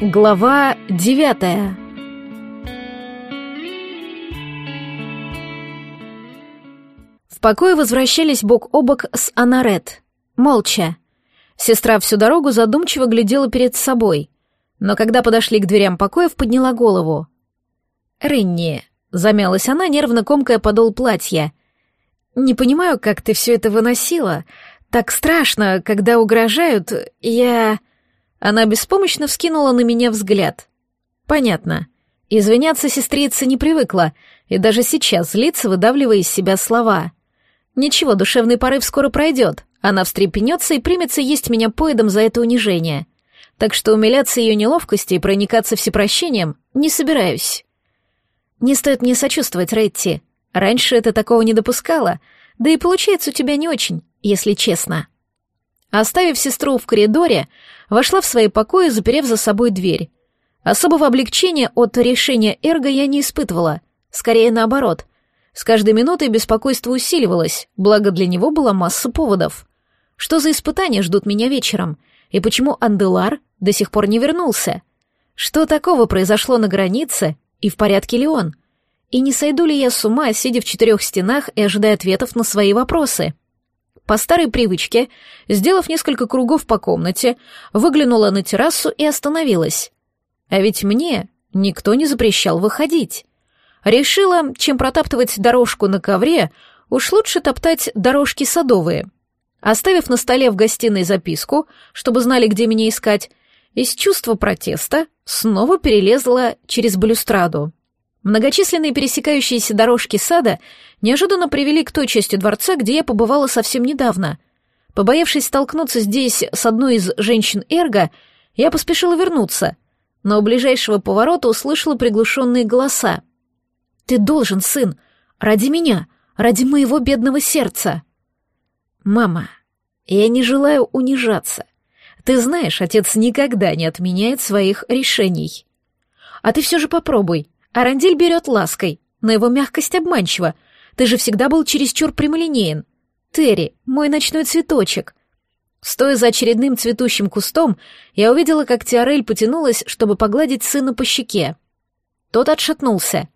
Глава девятая В покое возвращались бок о бок с Анарет. Молча. Сестра всю дорогу задумчиво глядела перед собой, но когда подошли к дверям покоев, подняла голову. «Ренни», — замялась она, нервно комкая подол платья. «Не понимаю, как ты все это выносила. Так страшно, когда угрожают. Я...» Она беспомощно вскинула на меня взгляд. «Понятно. Извиняться сестрица не привыкла, и даже сейчас злится, выдавливая из себя слова. Ничего, душевный порыв скоро пройдет. Она встрепенется и примется есть меня поедом за это унижение. Так что умиляться ее неловкости и проникаться всепрощением не собираюсь. Не стоит мне сочувствовать, Ретти. Раньше это такого не допускала, да и получается у тебя не очень, если честно. Оставив сестру в коридоре, вошла в свои покои, заперев за собой дверь. Особого облегчения от решения Эрго я не испытывала, скорее наоборот. С каждой минутой беспокойство усиливалось, благо для него была масса поводов. Что за испытания ждут меня вечером? И почему Анделар до сих пор не вернулся? Что такого произошло на границе, и в порядке ли он? И не сойду ли я с ума, сидя в четырех стенах и ожидая ответов на свои вопросы? По старой привычке, сделав несколько кругов по комнате, выглянула на террасу и остановилась. А ведь мне никто не запрещал выходить. Решила, чем протаптывать дорожку на ковре, уж лучше топтать дорожки садовые — Оставив на столе в гостиной записку, чтобы знали, где меня искать, из чувства протеста снова перелезла через балюстраду. Многочисленные пересекающиеся дорожки сада неожиданно привели к той части дворца, где я побывала совсем недавно. Побоявшись столкнуться здесь с одной из женщин Эрго, я поспешила вернуться, но у ближайшего поворота услышала приглушенные голоса. «Ты должен, сын, ради меня, ради моего бедного сердца!» «Мама, я не желаю унижаться. Ты знаешь, отец никогда не отменяет своих решений. А ты все же попробуй. Арандель берет лаской, но его мягкость обманчива. Ты же всегда был чересчур прямолинеен. Терри, мой ночной цветочек». Стоя за очередным цветущим кустом, я увидела, как Тиарель потянулась, чтобы погладить сына по щеке. Тот отшатнулся.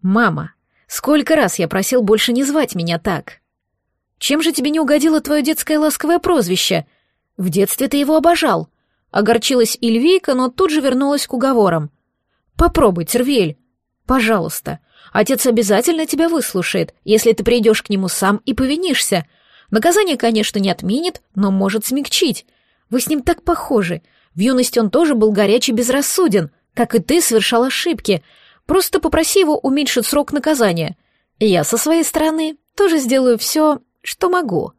«Мама, сколько раз я просил больше не звать меня так?» Чем же тебе не угодило твое детское ласковое прозвище? В детстве ты его обожал. Огорчилась Ильвейка, но тут же вернулась к уговорам. Попробуй, Тервель. Пожалуйста. Отец обязательно тебя выслушает, если ты придешь к нему сам и повинишься. Наказание, конечно, не отменит, но может смягчить. Вы с ним так похожи. В юности он тоже был горячий безрассуден, как и ты совершал ошибки. Просто попроси его уменьшить срок наказания. Я со своей стороны тоже сделаю все, что могу.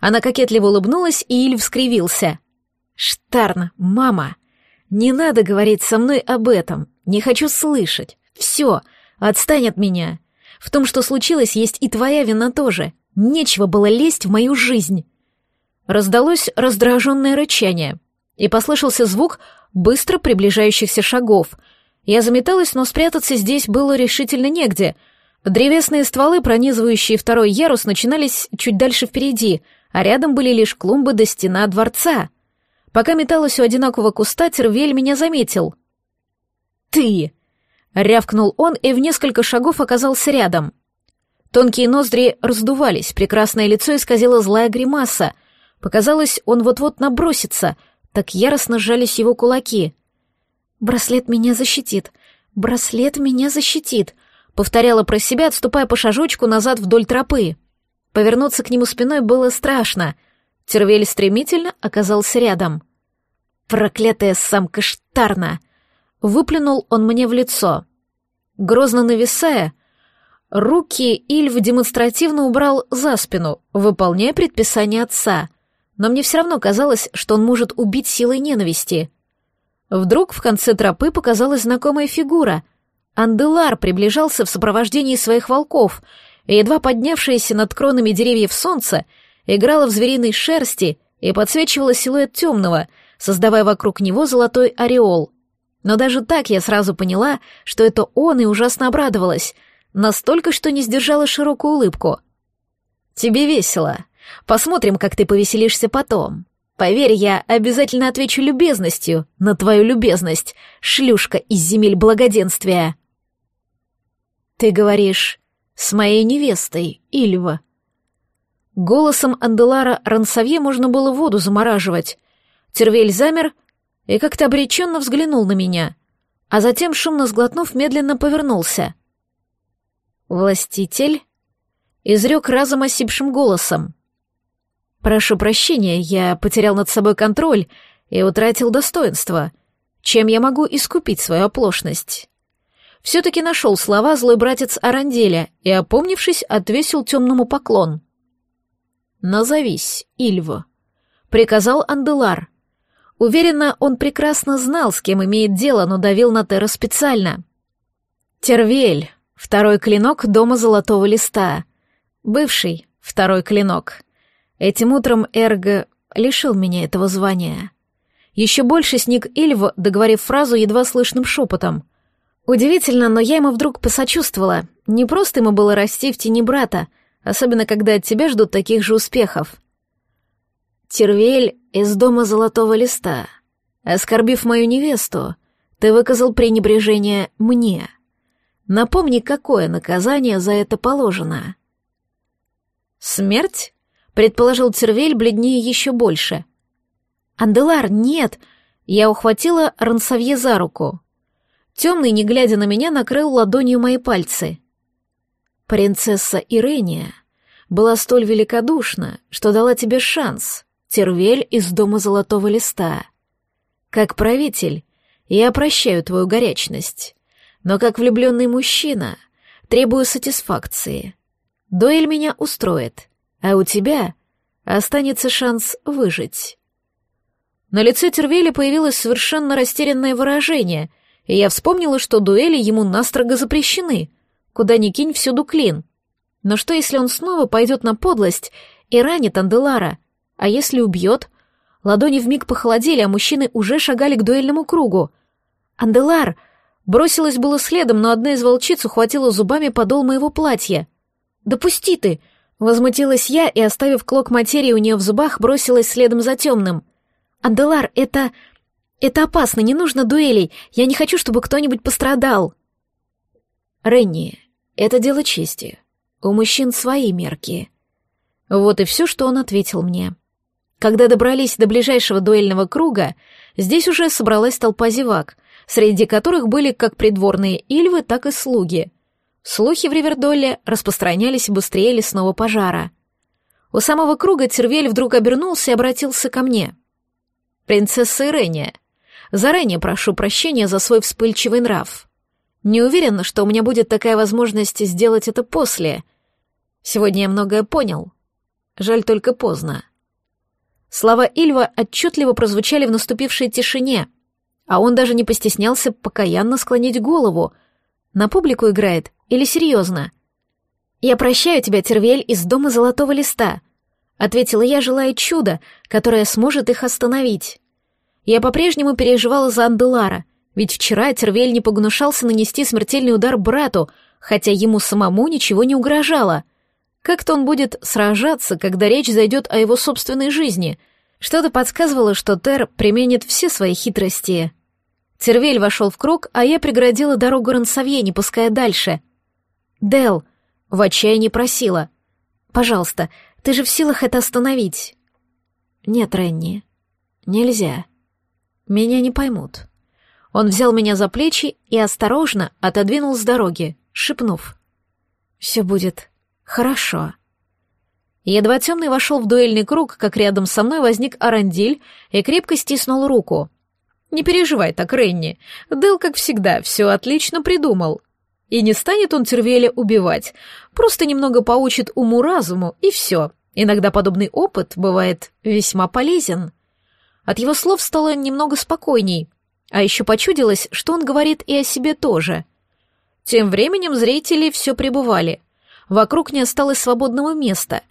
Она кокетливо улыбнулась, и Иль вскривился. «Штарн, мама, не надо говорить со мной об этом. Не хочу слышать. Все, отстань от меня. В том, что случилось, есть и твоя вина тоже. Нечего было лезть в мою жизнь». Раздалось раздраженное рычание, и послышался звук быстро приближающихся шагов. Я заметалась, но спрятаться здесь было решительно негде — Древесные стволы, пронизывающие второй ярус, начинались чуть дальше впереди, а рядом были лишь клумбы до стена дворца. Пока металась у одинокого куста, Тервель меня заметил. «Ты!» — рявкнул он и в несколько шагов оказался рядом. Тонкие ноздри раздувались, прекрасное лицо исказило злая гримаса. Показалось, он вот-вот набросится, так яростно сжались его кулаки. «Браслет меня защитит! Браслет меня защитит!» Повторяла про себя, отступая по шажочку назад вдоль тропы. Повернуться к нему спиной было страшно. Тервель стремительно оказался рядом. «Проклятая самка Штарна!» Выплюнул он мне в лицо. Грозно нависая, руки Ильв демонстративно убрал за спину, выполняя предписание отца. Но мне все равно казалось, что он может убить силой ненависти. Вдруг в конце тропы показалась знакомая фигура — Анделар приближался в сопровождении своих волков, и едва поднявшееся над кронами деревьев солнце играло в звериной шерсти и подсвечивало силуэт темного, создавая вокруг него золотой ореол. Но даже так я сразу поняла, что это он и ужасно обрадовалась, настолько, что не сдержала широкую улыбку. «Тебе весело. Посмотрим, как ты повеселишься потом». Поверь, я обязательно отвечу любезностью на твою любезность, шлюшка из земель благоденствия. Ты говоришь, с моей невестой, Ильва. Голосом Анделара Рансавье можно было воду замораживать. Тервель замер и как-то обреченно взглянул на меня, а затем, шумно сглотнув, медленно повернулся. «Властитель?» — изрек разом осипшим голосом. «Прошу прощения, я потерял над собой контроль и утратил достоинство. Чем я могу искупить свою оплошность?» Все-таки нашел слова злой братец Аранделя и, опомнившись, отвесил темному поклон. «Назовись, Ильва», — приказал Анделар. Уверенно, он прекрасно знал, с кем имеет дело, но давил на Терра специально. «Тервель, второй клинок дома Золотого Листа. Бывший второй клинок. Этим утром Эрго лишил меня этого звания. Еще больше сник Ильва, договорив фразу едва слышным шепотом. Удивительно, но я ему вдруг посочувствовала. Не просто ему было расти в тени брата, особенно когда от тебя ждут таких же успехов. Тервель из дома Золотого Листа. Оскорбив мою невесту, ты выказал пренебрежение мне. Напомни, какое наказание за это положено. Смерть? предположил Цервель, бледнее еще больше. «Анделар, нет!» Я ухватила Рансавье за руку. Темный, не глядя на меня, накрыл ладонью мои пальцы. «Принцесса Ирения была столь великодушна, что дала тебе шанс, Тервель из Дома Золотого Листа. Как правитель, я прощаю твою горячность, но как влюбленный мужчина требую сатисфакции. Дуэль меня устроит, а у тебя останется шанс выжить. На лице Тервеля появилось совершенно растерянное выражение, и я вспомнила, что дуэли ему настрого запрещены. Куда ни кинь, всюду клин. Но что, если он снова пойдет на подлость и ранит Анделара? А если убьет? Ладони вмиг похолодели, а мужчины уже шагали к дуэльному кругу. «Анделар!» Бросилась было следом, но одна из волчиц ухватила зубами подол моего платья. «Да пусти ты!» Возмутилась я и, оставив клок материи у нее в зубах, бросилась следом за темным. «Анделар, это... это опасно, не нужно дуэлей. Я не хочу, чтобы кто-нибудь пострадал». «Ренни, это дело чести. У мужчин свои мерки». Вот и все, что он ответил мне. Когда добрались до ближайшего дуэльного круга, здесь уже собралась толпа зевак, среди которых были как придворные ильвы, так и слуги — Слухи в Ривердолле распространялись быстрее лесного пожара. У самого круга Тервель вдруг обернулся и обратился ко мне. «Принцесса Ирения, заранее прошу прощения за свой вспыльчивый нрав. Не уверена, что у меня будет такая возможность сделать это после. Сегодня я многое понял. Жаль только поздно». Слова Ильва отчетливо прозвучали в наступившей тишине, а он даже не постеснялся покаянно склонить голову. На публику играет или серьезно? Я прощаю тебя, Тервель, из дома Золотого Листа, ответила я, желая чуда, которое сможет их остановить. Я по-прежнему переживала за Анделара, ведь вчера Тервель не погнушался нанести смертельный удар брату, хотя ему самому ничего не угрожало. Как-то он будет сражаться, когда речь зайдет о его собственной жизни. Что-то подсказывало, что Тер применит все свои хитрости. Тервель вошел в круг, а я преградила дорогу Рансавье, не пуская дальше — Дел, в отчаянии просила. «Пожалуйста, ты же в силах это остановить». «Нет, Ренни, нельзя. Меня не поймут». Он взял меня за плечи и осторожно отодвинул с дороги, шепнув. «Все будет хорошо». Едва темный вошел в дуэльный круг, как рядом со мной возник Арандиль и крепко стиснул руку. «Не переживай так, Ренни. Дел, как всегда, все отлично придумал. И не станет он Тервеля убивать, просто немного поучит уму-разуму, и все. Иногда подобный опыт бывает весьма полезен. От его слов стало немного спокойней, а еще почудилось, что он говорит и о себе тоже. Тем временем зрители все пребывали. Вокруг не осталось свободного места.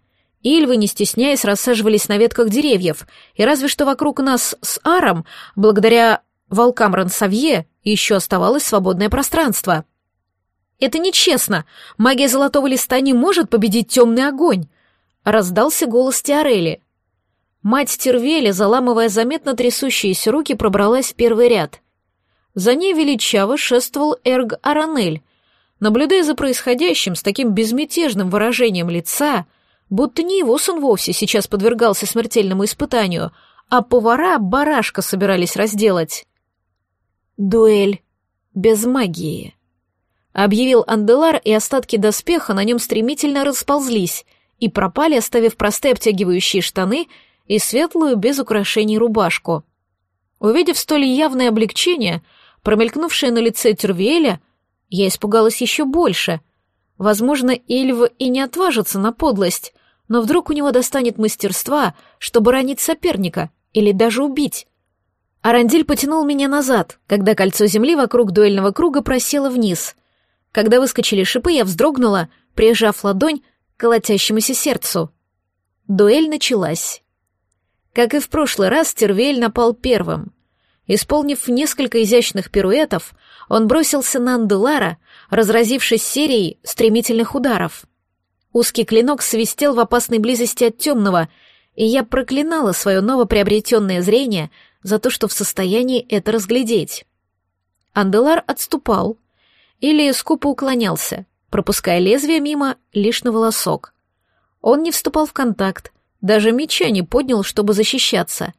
Ильвы, не стесняясь, рассаживались на ветках деревьев, и разве что вокруг нас с Аром, благодаря волкам Рансавье, еще оставалось свободное пространство. Это нечестно. Магия золотого листа не может победить темный огонь. Раздался голос Тиарели. Мать Тервеля, заламывая заметно трясущиеся руки, пробралась в первый ряд. За ней величаво шествовал Эрг Аранель, наблюдая за происходящим с таким безмятежным выражением лица, будто не его сын вовсе сейчас подвергался смертельному испытанию, а повара барашка собирались разделать. «Дуэль без магии», — объявил Анделар, и остатки доспеха на нем стремительно расползлись и пропали, оставив простые обтягивающие штаны и светлую, без украшений, рубашку. Увидев столь явное облегчение, промелькнувшее на лице Тюрвеля, я испугалась еще больше. Возможно, Ильва и не отважится на подлость, но вдруг у него достанет мастерства, чтобы ранить соперника или даже убить. Арандиль потянул меня назад, когда кольцо земли вокруг дуэльного круга просело вниз. Когда выскочили шипы, я вздрогнула, прижав ладонь к колотящемуся сердцу. Дуэль началась. Как и в прошлый раз, Тервель напал первым. Исполнив несколько изящных пируэтов, он бросился на Анделара, разразившись серией стремительных ударов. Узкий клинок свистел в опасной близости от темного, и я проклинала свое новоприобретенное зрение за то, что в состоянии это разглядеть. Анделар отступал или скупо уклонялся, пропуская лезвие мимо лишь на волосок. Он не вступал в контакт, даже меча не поднял, чтобы защищаться.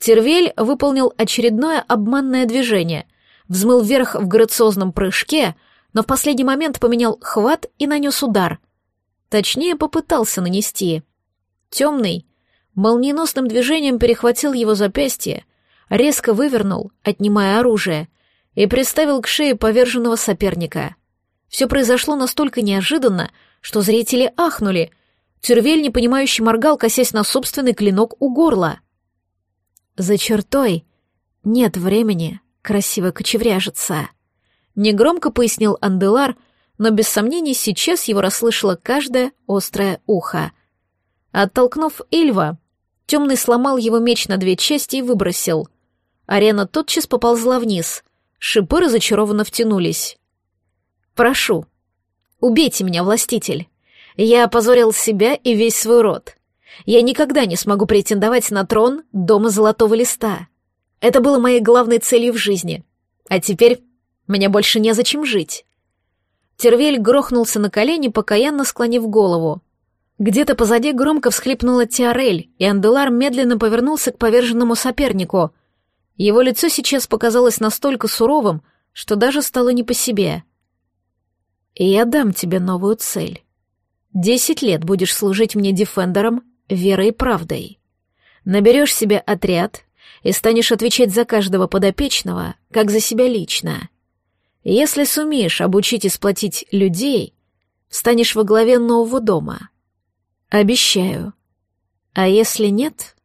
Тервель выполнил очередное обманное движение, взмыл вверх в грациозном прыжке, но в последний момент поменял хват и нанес удар. Точнее, попытался нанести. Темный молниеносным движением перехватил его запястье, резко вывернул, отнимая оружие, и приставил к шее поверженного соперника. Все произошло настолько неожиданно, что зрители ахнули — Тюрвель непонимающе моргал, косясь на собственный клинок у горла. «За чертой нет времени красиво кочевряжиться», — негромко пояснил Анделар, но без сомнений сейчас его расслышало каждое острое ухо. Оттолкнув Ильва, темный сломал его меч на две части и выбросил. Арена тотчас поползла вниз, шипы разочарованно втянулись. «Прошу, убейте меня, властитель!» Я опозорил себя и весь свой род. Я никогда не смогу претендовать на трон Дома Золотого Листа. Это было моей главной целью в жизни. А теперь мне больше незачем жить. Тервель грохнулся на колени, покаянно склонив голову. Где-то позади громко всхлипнула Тиарель, и Анделар медленно повернулся к поверженному сопернику. Его лицо сейчас показалось настолько суровым, что даже стало не по себе. «И я дам тебе новую цель». Десять лет будешь служить мне дефендером верой и правдой. Наберешь себе отряд и станешь отвечать за каждого подопечного, как за себя лично. Если сумеешь обучить и сплотить людей, встанешь во главе нового дома. Обещаю. А если нет?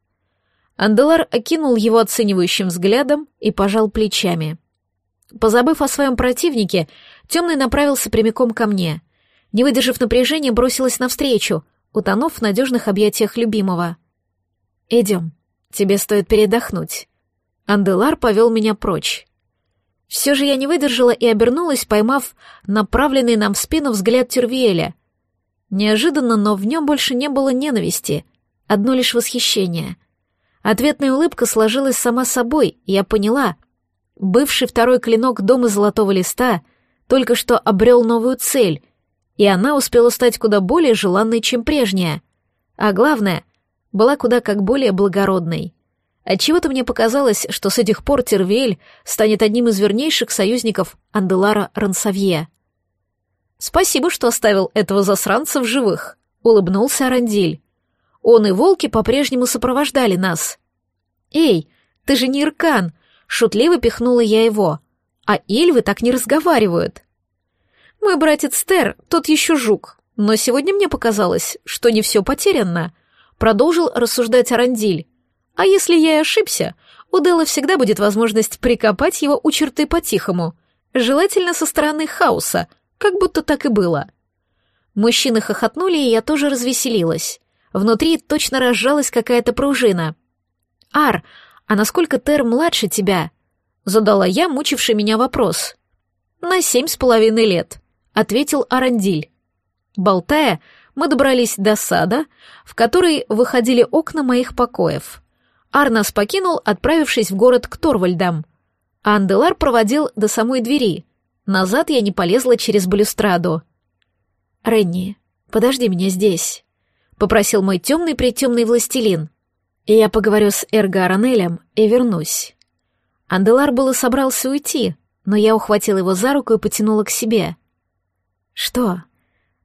Анделар окинул его оценивающим взглядом и пожал плечами. Позабыв о своем противнике, темный направился прямиком ко мне — не выдержав напряжения, бросилась навстречу, утонув в надежных объятиях любимого. «Идем, тебе стоит передохнуть». Анделар повел меня прочь. Все же я не выдержала и обернулась, поймав направленный нам в спину взгляд Тюрвиэля. Неожиданно, но в нем больше не было ненависти, одно лишь восхищение. Ответная улыбка сложилась сама собой, и я поняла. Бывший второй клинок Дома Золотого Листа только что обрел новую цель — и она успела стать куда более желанной, чем прежняя. А главное, была куда как более благородной. Отчего-то мне показалось, что с этих пор Тервель станет одним из вернейших союзников Анделара Рансавье. «Спасибо, что оставил этого засранца в живых», — улыбнулся Арандиль. «Он и волки по-прежнему сопровождали нас». «Эй, ты же не Иркан!» — шутливо пихнула я его. «А Ильвы так не разговаривают». Мой братец Тер, тот еще жук, но сегодня мне показалось, что не все потеряно. Продолжил рассуждать Арандиль. А если я и ошибся, у Делла всегда будет возможность прикопать его у черты по-тихому, желательно со стороны хаоса, как будто так и было. Мужчины хохотнули, и я тоже развеселилась. Внутри точно разжалась какая-то пружина. «Ар, а насколько Тер младше тебя?» Задала я мучивший меня вопрос. «На семь с половиной лет», ответил Арандиль. Болтая, мы добрались до сада, в который выходили окна моих покоев. Арнас покинул, отправившись в город к Торвальдам. А Анделар проводил до самой двери. Назад я не полезла через балюстраду. «Ренни, подожди меня здесь», — попросил мой темный-притемный властелин. И я поговорю с Эрго Аранелем и вернусь. Анделар было собрался уйти, но я ухватила его за руку и потянула к себе. «Что?»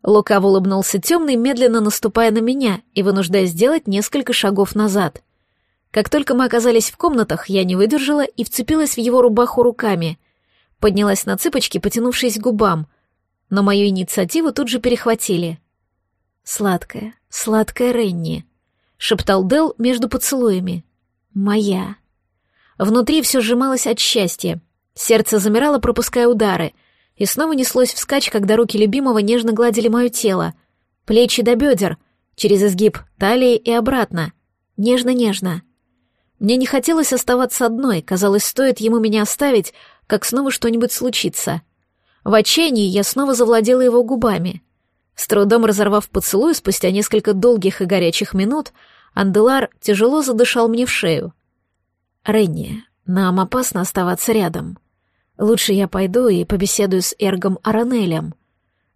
Лукаво улыбнулся темный, медленно наступая на меня и вынуждая сделать несколько шагов назад. Как только мы оказались в комнатах, я не выдержала и вцепилась в его рубаху руками. Поднялась на цыпочки, потянувшись к губам, но мою инициативу тут же перехватили. «Сладкая, сладкая Ренни», — шептал Дел между поцелуями. «Моя». Внутри все сжималось от счастья. Сердце замирало, пропуская удары — и снова неслось вскачь, когда руки любимого нежно гладили мое тело, плечи до бедер, через изгиб талии и обратно, нежно-нежно. Мне не хотелось оставаться одной, казалось, стоит ему меня оставить, как снова что-нибудь случится. В отчаянии я снова завладела его губами. С трудом разорвав поцелуй, спустя несколько долгих и горячих минут, Анделар тяжело задышал мне в шею. «Ренни, нам опасно оставаться рядом», Лучше я пойду и побеседую с Эргом Аранелем.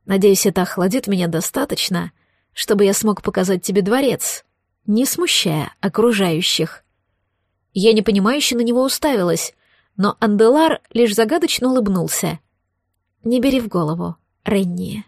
Надеюсь, это охладит меня достаточно, чтобы я смог показать тебе дворец, не смущая окружающих. Я непонимающе на него уставилась, но Анделар лишь загадочно улыбнулся. «Не бери в голову, Ренни».